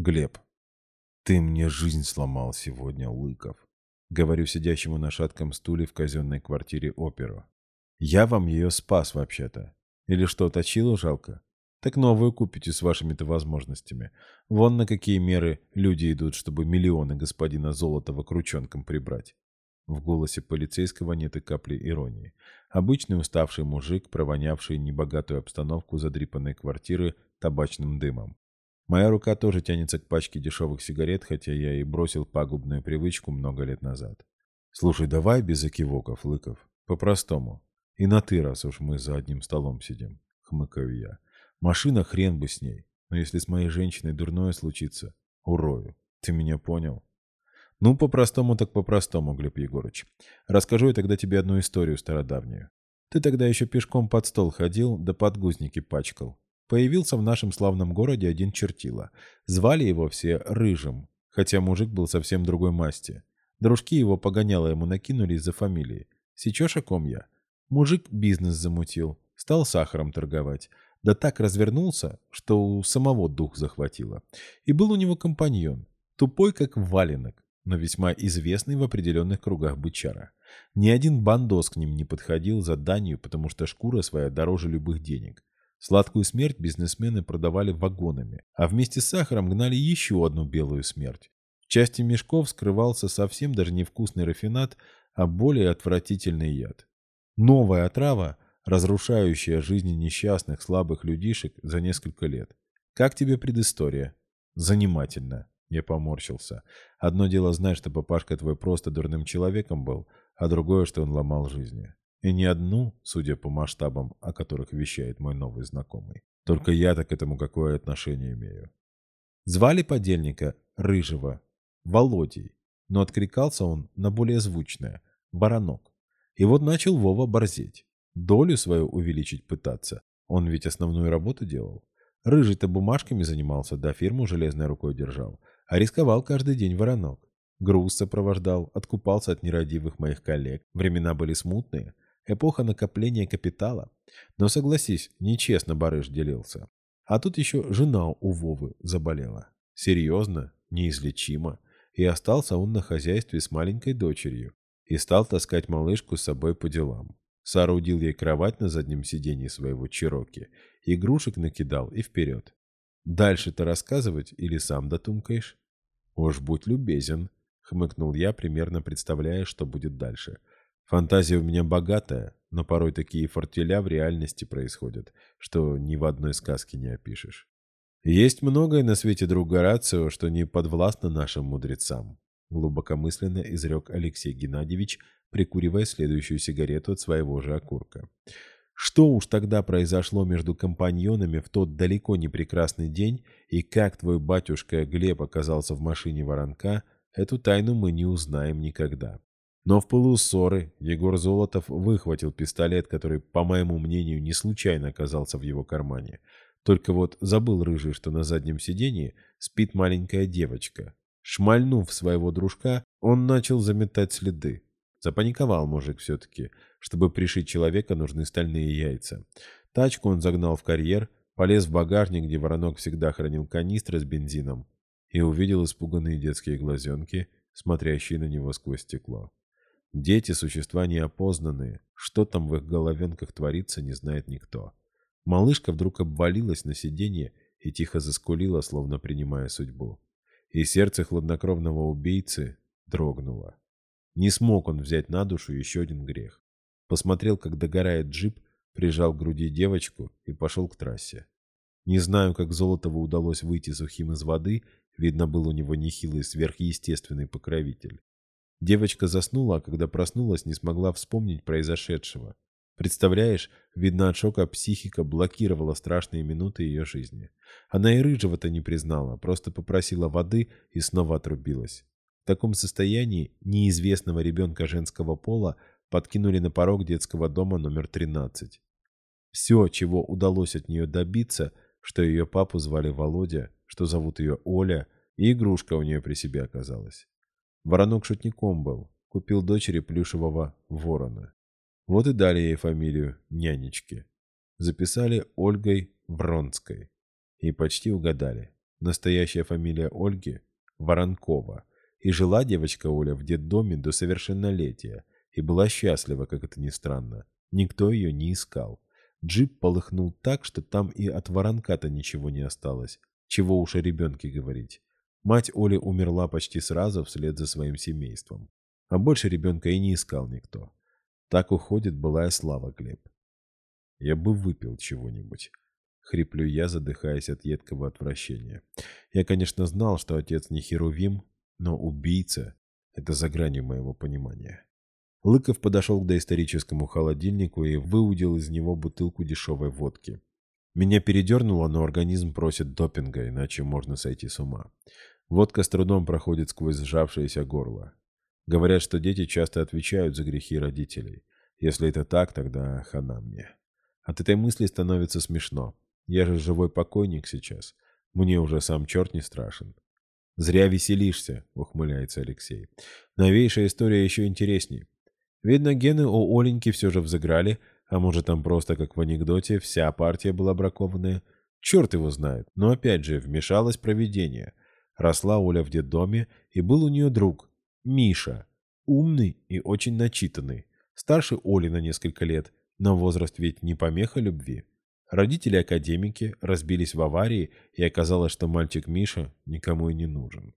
Глеб. Ты мне жизнь сломал сегодня, Лыков. Говорю сидящему на шатком стуле в казенной квартире оперу. Я вам ее спас вообще-то. Или что, точилу жалко? Так новую купите с вашими-то возможностями. Вон на какие меры люди идут, чтобы миллионы господина Золотого к ручонкам прибрать. В голосе полицейского нет и капли иронии. Обычный уставший мужик, провонявший небогатую обстановку задрипанной квартиры табачным дымом. Моя рука тоже тянется к пачке дешевых сигарет, хотя я и бросил пагубную привычку много лет назад. Слушай, давай без окивоков, Лыков. По-простому. И на ты, раз уж мы за одним столом сидим, хмыкаю я. Машина хрен бы с ней. Но если с моей женщиной дурное случится, урою. Ты меня понял? Ну, по-простому так по-простому, Глеб Егорыч. Расскажу я тогда тебе одну историю стародавнюю. Ты тогда еще пешком под стол ходил, да подгузники пачкал. Появился в нашем славном городе один чертила. Звали его все Рыжим, хотя мужик был совсем другой масти. Дружки его погоняло ему накинули из-за фамилии. Сечешь, о ком я? Мужик бизнес замутил, стал сахаром торговать. Да так развернулся, что у самого дух захватило. И был у него компаньон, тупой как валенок, но весьма известный в определенных кругах бычара. Ни один бандос к ним не подходил за данью, потому что шкура своя дороже любых денег. Сладкую смерть бизнесмены продавали вагонами, а вместе с сахаром гнали еще одну белую смерть. В части мешков скрывался совсем даже не вкусный рафинат, а более отвратительный яд. Новая отрава – разрушающая жизни несчастных, слабых людишек за несколько лет. Как тебе предыстория? Занимательно. Я поморщился. Одно дело знать, что папашка твой просто дурным человеком был, а другое, что он ломал жизни. И не одну, судя по масштабам, о которых вещает мой новый знакомый. Только я-то к этому какое отношение имею. Звали подельника Рыжего Володей, но откликался он на более звучное – Баранок. И вот начал Вова борзеть долю свою увеличить пытаться. Он ведь основную работу делал. Рыжий-то бумажками занимался, да фирму железной рукой держал. А рисковал каждый день воронок. Груз сопровождал, откупался от нерадивых моих коллег. Времена были смутные. Эпоха накопления капитала. Но согласись, нечестно барыш делился. А тут еще жена у Вовы заболела. Серьезно, неизлечимо. И остался он на хозяйстве с маленькой дочерью. И стал таскать малышку с собой по делам. Соорудил ей кровать на заднем сиденье своего Чироки, игрушек накидал и вперед. Дальше-то рассказывать или сам дотумкаешь? Уж будь любезен, хмыкнул я, примерно представляя, что будет дальше. Фантазия у меня богатая, но порой такие фортеля в реальности происходят, что ни в одной сказке не опишешь. Есть многое на свете, друг Горацио, что не подвластно нашим мудрецам, глубокомысленно изрек Алексей Геннадьевич, прикуривая следующую сигарету от своего же окурка. Что уж тогда произошло между компаньонами в тот далеко не прекрасный день, и как твой батюшка Глеб оказался в машине воронка, эту тайну мы не узнаем никогда. Но в пылу ссоры Егор Золотов выхватил пистолет, который, по моему мнению, не случайно оказался в его кармане. Только вот забыл Рыжий, что на заднем сиденье спит маленькая девочка. Шмальнув своего дружка, он начал заметать следы. Запаниковал мужик все-таки. Чтобы пришить человека, нужны стальные яйца. Тачку он загнал в карьер, полез в багажник, где воронок всегда хранил канистры с бензином, и увидел испуганные детские глазенки, смотрящие на него сквозь стекло. Дети – существа неопознанные. Что там в их головенках творится, не знает никто. Малышка вдруг обвалилась на сиденье и тихо заскулила, словно принимая судьбу. И сердце хладнокровного убийцы дрогнуло. Не смог он взять на душу еще один грех. Посмотрел, как догорает джип, прижал к груди девочку и пошел к трассе. Не знаю, как Золотову удалось выйти сухим из воды, видно, был у него нехилый сверхъестественный покровитель. Девочка заснула, а когда проснулась, не смогла вспомнить произошедшего. Представляешь, видно, от шока психика блокировала страшные минуты ее жизни. Она и рыжего-то не признала, просто попросила воды и снова отрубилась. В таком состоянии неизвестного ребенка женского пола подкинули на порог детского дома номер 13. Все, чего удалось от нее добиться, что ее папу звали Володя, что зовут ее Оля, и игрушка у нее при себе оказалась. Воронок шутником был, купил дочери плюшевого ворона. Вот и дали ей фамилию нянечки. Записали Ольгой Вронской. И почти угадали. Настоящая фамилия Ольги – Воронкова. И жила девочка Оля в детдоме до совершеннолетия. И была счастлива, как это ни странно. Никто ее не искал. Джип полыхнул так, что там и от воронка-то ничего не осталось. Чего уж о ребенке говорить. Мать Оли умерла почти сразу вслед за своим семейством. А больше ребенка и не искал никто. Так уходит былая слава, Глеб. Я бы выпил чего-нибудь. Хриплю я, задыхаясь от едкого отвращения. Я, конечно, знал, что отец не Херувим, но убийца — это за гранью моего понимания. Лыков подошел к доисторическому холодильнику и выудил из него бутылку дешевой водки. Меня передернуло, но организм просит допинга, иначе можно сойти с ума. Водка с трудом проходит сквозь сжавшееся горло. Говорят, что дети часто отвечают за грехи родителей. Если это так, тогда хана мне. От этой мысли становится смешно. Я же живой покойник сейчас. Мне уже сам черт не страшен. «Зря веселишься», — ухмыляется Алексей. «Новейшая история еще интересней. Видно, гены у Оленьки все же взыграли, а может там просто, как в анекдоте, вся партия была бракованная. Черт его знает, но опять же вмешалось провидение. Росла Оля в детдоме, и был у нее друг, Миша, умный и очень начитанный, старше Оли на несколько лет, но возраст ведь не помеха любви. Родители-академики разбились в аварии, и оказалось, что мальчик Миша никому и не нужен.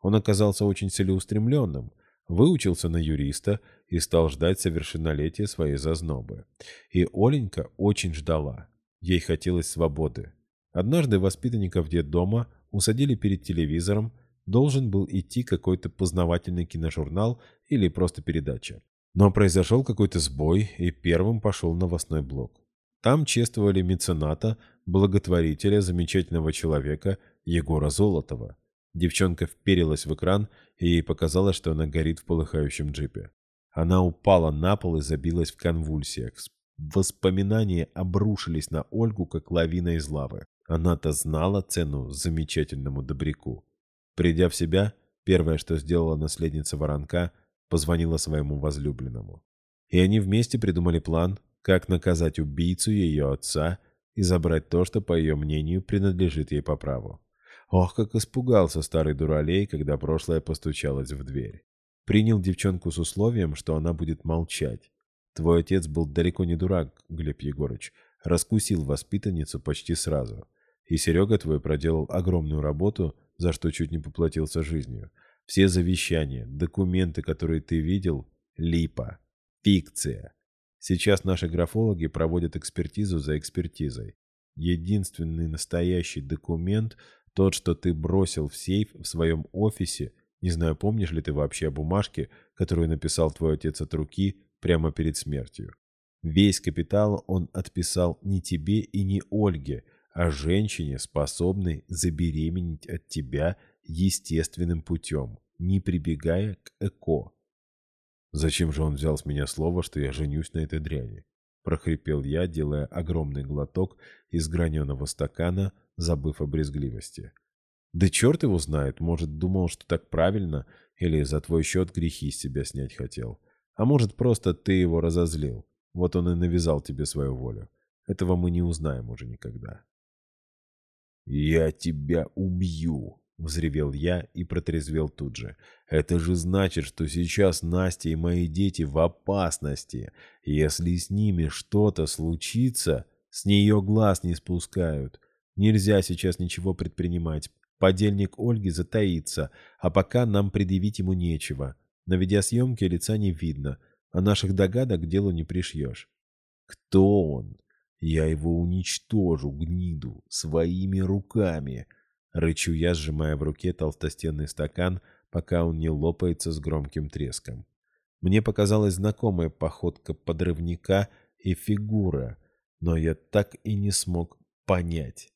Он оказался очень целеустремленным – выучился на юриста и стал ждать совершеннолетия своей зазнобы. И Оленька очень ждала. Ей хотелось свободы. Однажды воспитанников детдома усадили перед телевизором, должен был идти какой-то познавательный киножурнал или просто передача. Но произошел какой-то сбой, и первым пошел новостной блок. Там чествовали мецената, благотворителя, замечательного человека Егора Золотова. Девчонка вперилась в экран, и ей показалось, что она горит в полыхающем джипе. Она упала на пол и забилась в конвульсиях. Воспоминания обрушились на Ольгу, как лавина из лавы. Она-то знала цену замечательному добряку. Придя в себя, первое, что сделала наследница Воронка, позвонила своему возлюбленному. И они вместе придумали план, как наказать убийцу ее отца и забрать то, что, по ее мнению, принадлежит ей по праву. Ох, как испугался старый дуралей, когда прошлое постучалось в дверь. Принял девчонку с условием, что она будет молчать. Твой отец был далеко не дурак, Глеб Егорыч. Раскусил воспитанницу почти сразу. И Серега твой проделал огромную работу, за что чуть не поплатился жизнью. Все завещания, документы, которые ты видел — липа, фикция. Сейчас наши графологи проводят экспертизу за экспертизой. Единственный настоящий документ тот, что ты бросил в сейф в своем офисе, не знаю, помнишь ли ты вообще о бумажке, которую написал твой отец от руки прямо перед смертью. Весь капитал он отписал не тебе и не Ольге, а женщине, способной забеременеть от тебя естественным путем, не прибегая к ЭКО. Зачем же он взял с меня слово, что я женюсь на этой дряни? прохрипел я, делая огромный глоток из граненого стакана, забыв о брезгливости. Да черт его знает, может, думал, что так правильно, или за твой счет грехи с себя снять хотел. А может, просто ты его разозлил. Вот он и навязал тебе свою волю. Этого мы не узнаем уже никогда. «Я тебя убью!» — взревел я и протрезвел тут же. «Это же значит, что сейчас Настя и мои дети в опасности. Если с ними что-то случится, с нее глаз не спускают. Нельзя сейчас ничего предпринимать. Подельник Ольги затаится, а пока нам предъявить ему нечего. На видеосъемке лица не видно, а наших догадок к делу не пришьешь. Кто он? Я его уничтожу, гниду, своими руками!» Рычу я, сжимая в руке толстостенный стакан, пока он не лопается с громким треском. Мне показалась знакомая походка подрывника и фигура, но я так и не смог понять.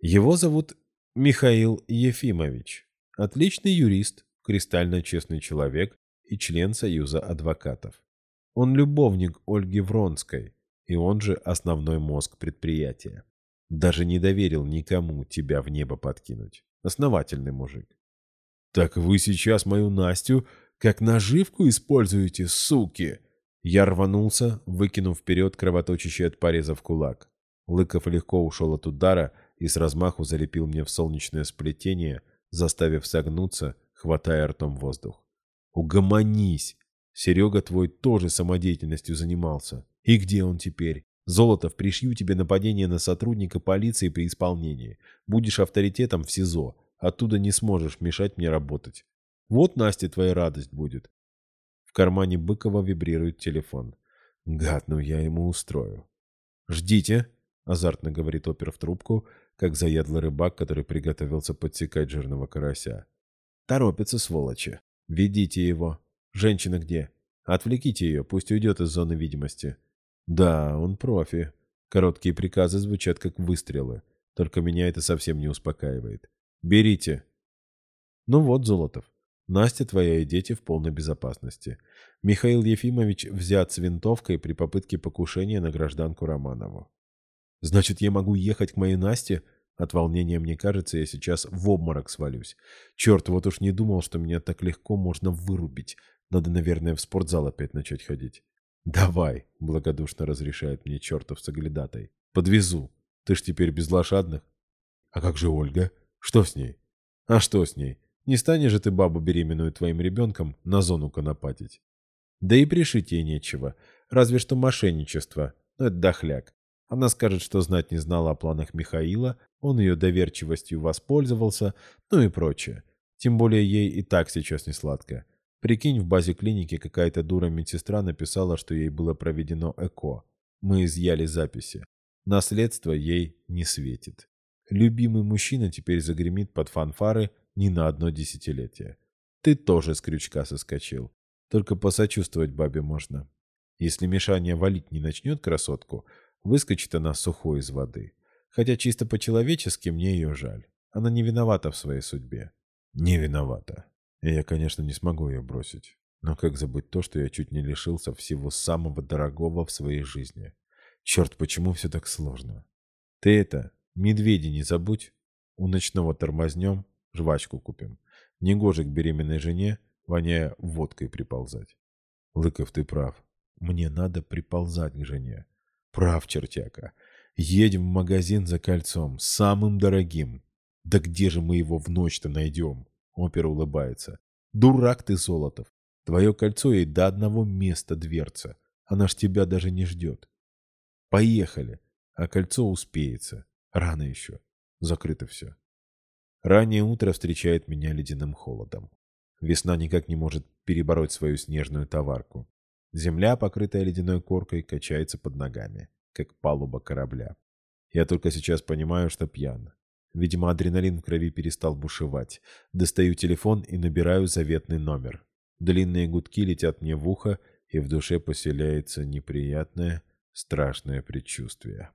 Его зовут Михаил Ефимович. Отличный юрист, кристально честный человек и член Союза адвокатов. Он любовник Ольги Вронской, и он же основной мозг предприятия. Даже не доверил никому тебя в небо подкинуть. Основательный мужик. «Так вы сейчас мою Настю как наживку используете, суки!» Я рванулся, выкинув вперед кровоточащий от порезов кулак. Лыков легко ушел от удара и с размаху залепил мне в солнечное сплетение, заставив согнуться, хватая ртом воздух. «Угомонись! Серега твой тоже самодеятельностью занимался. И где он теперь? Золотов, пришью тебе нападение на сотрудника полиции при исполнении. Будешь авторитетом в СИЗО. Оттуда не сможешь мешать мне работать. Вот, Настя, твоя радость будет. В кармане Быкова вибрирует телефон. Гад, ну я ему устрою. «Ждите», — азартно говорит опер в трубку, как заядлый рыбак, который приготовился подсекать жирного карася. «Торопится, сволочи. Ведите его. Женщина где? Отвлеките ее, пусть уйдет из зоны видимости». Да, он профи. Короткие приказы звучат как выстрелы. Только меня это совсем не успокаивает. Берите. Ну вот, Золотов. Настя, твоя и дети в полной безопасности. Михаил Ефимович взят с винтовкой при попытке покушения на гражданку Романову. Значит, я могу ехать к моей Насте? От волнения мне кажется, я сейчас в обморок свалюсь. Черт, вот уж не думал, что меня так легко можно вырубить. Надо, наверное, в спортзал опять начать ходить. «Давай», — благодушно разрешает мне чертов соглядатай. «Подвезу. Ты ж теперь без лошадных». «А как же Ольга? Что с ней?» «А что с ней? Не станешь же ты бабу беременную твоим ребенком на зону конопатить?» «Да и пришить ей нечего. Разве что мошенничество. Но это дохляк. Она скажет, что знать не знала о планах Михаила, он ее доверчивостью воспользовался, ну и прочее. Тем более ей и так сейчас не сладко. Прикинь, в базе клиники какая-то дура-медсестра написала, что ей было проведено ЭКО. Мы изъяли записи. Наследство ей не светит. Любимый мужчина теперь загремит под фанфары не на одно десятилетие. Ты тоже с крючка соскочил. Только посочувствовать бабе можно. Если Мишаня валить не начнет красотку, выскочит она сухой из воды. Хотя чисто по-человечески мне ее жаль. Она не виновата в своей судьбе. Не виновата. И я, конечно, не смогу ее бросить. Но как забыть то, что я чуть не лишился всего самого дорогого в своей жизни? Черт, почему все так сложно? Ты это, медведи не забудь. У ночного тормознем, жвачку купим. Негоже к беременной жене, воняя водкой приползать. Лыков, ты прав. Мне надо приползать к жене. Прав, чертяка. Едем в магазин за кольцом, самым дорогим. Да где же мы его в ночь-то найдем? Опер улыбается. «Дурак ты, Золотов! Твое кольцо ей до одного места дверца. Она ж тебя даже не ждет. Поехали. А кольцо успеется. Рано еще. Закрыто все. Раннее утро встречает меня ледяным холодом. Весна никак не может перебороть свою снежную товарку. Земля, покрытая ледяной коркой, качается под ногами, как палуба корабля. Я только сейчас понимаю, что пьян. Видимо, адреналин в крови перестал бушевать. Достаю телефон и набираю заветный номер. Длинные гудки летят мне в ухо, и в душе поселяется неприятное, страшное предчувствие.